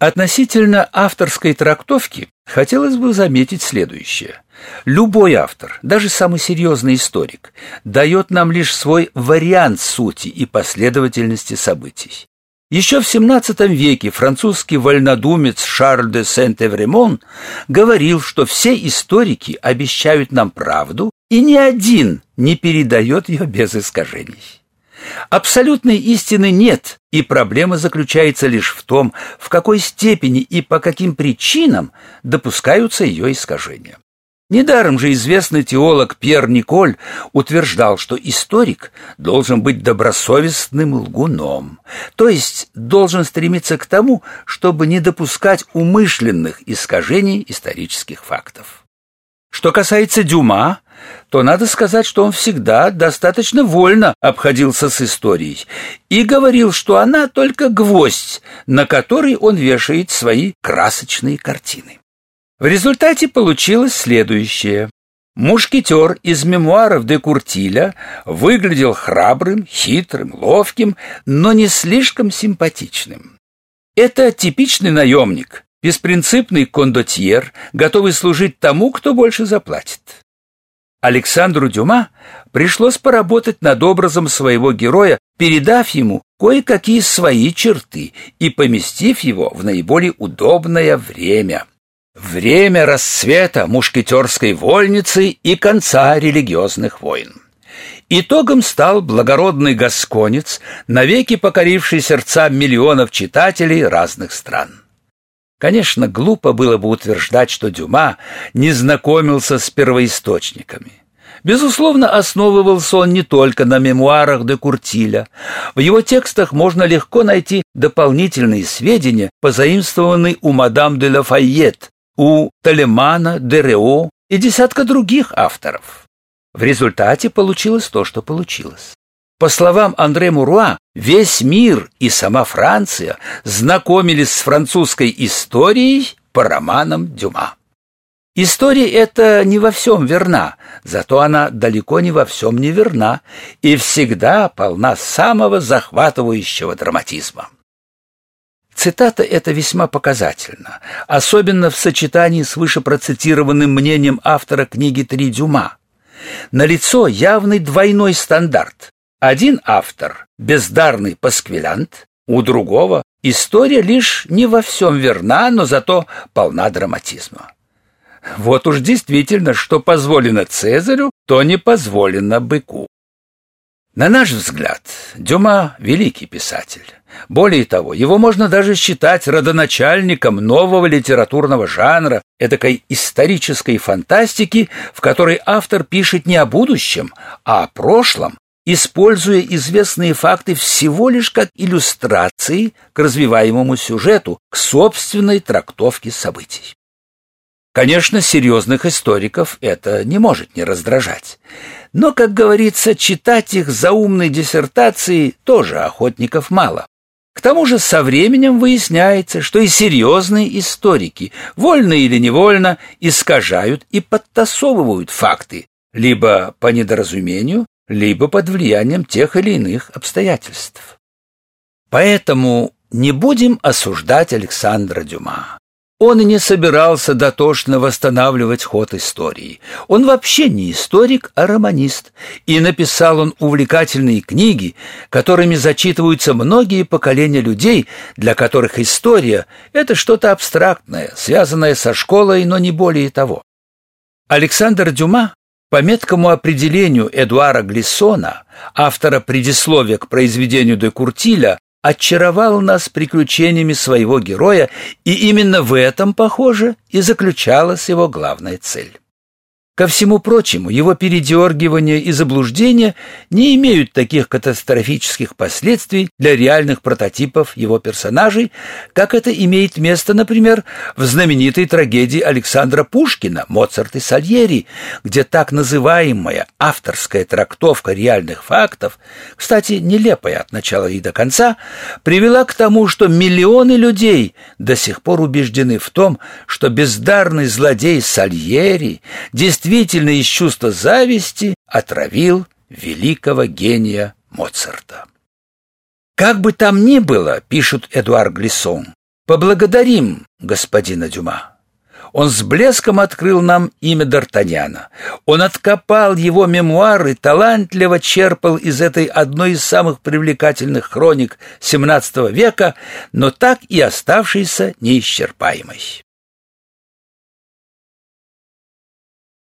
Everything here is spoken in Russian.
Относительно авторской трактовки хотелось бы заметить следующее. Любой автор, даже самый серьезный историк, дает нам лишь свой вариант сути и последовательности событий. Еще в XVII веке французский вольнодумец Шарль де Сент-Эвремон говорил, что все историки обещают нам правду, и ни один не передает ее без искажений. Абсолютной истины нет, и проблема заключается лишь в том, в какой степени и по каким причинам допускаются ее искажения. Недаром же известный теолог Пьер Николь утверждал, что историк должен быть добросовестным лгуном, то есть должен стремиться к тому, чтобы не допускать умышленных искажений исторических фактов. Что касается Дюма, то надо сказать, что он всегда достаточно вольно обходился с историей и говорил, что она только гвоздь, на который он вешает свои красочные картины. В результате получилось следующее. Мушкетер из мемуаров де Куртиля выглядел храбрым, хитрым, ловким, но не слишком симпатичным. Это типичный наемник, беспринципный кондотьер, готовый служить тому, кто больше заплатит. Александру Дюма пришлось поработать над образом своего героя, передав ему кое-какие свои черты и поместив его в наиболее удобное время. Время расцвета мушкетерской вольницы и конца религиозных войн. Итогом стал благородный гасконец, навеки покоривший сердца миллионов читателей разных стран. Конечно, глупо было бы утверждать, что Дюма не знакомился с первоисточниками. Безусловно, основывался он не только на мемуарах де Куртиля. В его текстах можно легко найти дополнительные сведения, позаимствованные у мадам де Лафайет, у Талемана, Дерео и десятка других авторов. В результате получилось то, что получилось. По словам Андре Муруа, весь мир и сама Франция знакомились с французской историей по романам Дюма. История эта не во всем верна, зато она далеко не во всем не верна и всегда полна самого захватывающего драматизма. Цитата эта весьма показательна, особенно в сочетании с вышепроцитированным мнением автора книги «Три дюма». Налицо явный двойной стандарт. Один автор – бездарный пасквилянт, у другого – история лишь не во всем верна, но зато полна драматизма. Вот уж действительно, что позволено Цезарю, то не позволено быку. На наш взгляд, Дюма – великий писатель. Более того, его можно даже считать родоначальником нового литературного жанра, эдакой исторической фантастики, в которой автор пишет не о будущем, а о прошлом, используя известные факты всего лишь как иллюстрации к развиваемому сюжету, к собственной трактовке событий. Конечно, серьезных историков это не может не раздражать. Но, как говорится, читать их заумные диссертации тоже охотников мало. К тому же со временем выясняется, что и серьезные историки, вольно или невольно, искажают и подтасовывают факты, либо по недоразумению, либо под влиянием тех или иных обстоятельств. Поэтому не будем осуждать Александра Дюма. Он не собирался дотошно восстанавливать ход истории. Он вообще не историк, а романист. И написал он увлекательные книги, которыми зачитываются многие поколения людей, для которых история — это что-то абстрактное, связанное со школой, но не более того. Александр Дюма по меткому определению Эдуара Глиссона, автора предисловия к произведению де Куртиля, очаровал нас приключениями своего героя, и именно в этом, похоже, и заключалась его главная цель. Ко всему прочему, его передергивания и заблуждения не имеют таких катастрофических последствий для реальных прототипов его персонажей, как это имеет место, например, в знаменитой трагедии Александра Пушкина «Моцарт и Сальери», где так называемая авторская трактовка реальных фактов, кстати, нелепая от начала и до конца, привела к тому, что миллионы людей до сих пор убеждены в том, что бездарный злодей Сальери действительно действительно из чувства зависти отравил великого гения Моцарта. Как бы там ни было, пишет Эдуард Глиссон, Поблагодарим господина Дюма. Он с блеском открыл нам имя Д'Артаньяна. Он откопал его мемуары, талантливо черпал из этой одной из самых привлекательных хроник XVII века, но так и оставшейся неисчерпаемой.